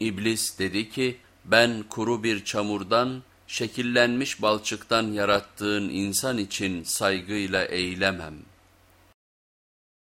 İblis dedi ki ben kuru bir çamurdan şekillenmiş balçıktan yarattığın insan için saygıyla eğilemem.''